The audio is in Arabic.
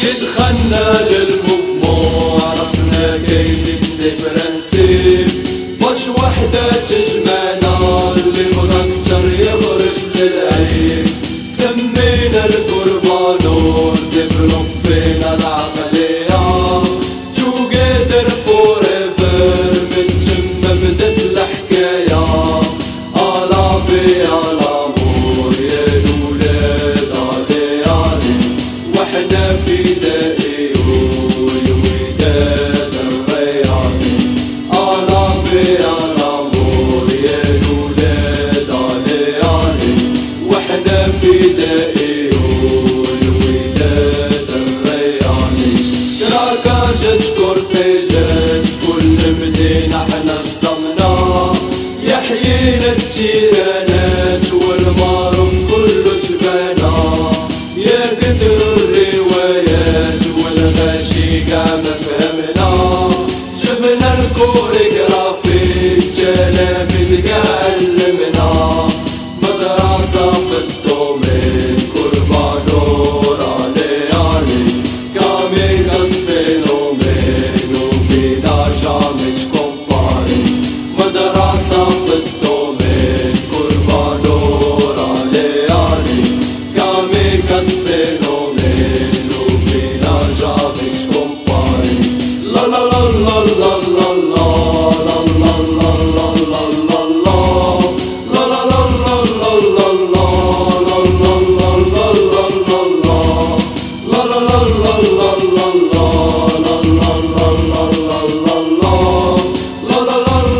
تدخلنا للمضمون عرفنا كيف فرنسي مش وحدة تشمعنا اللي مرة يخرج للعين سمينا القرون الحكا ما فهمنا جبنا الكوري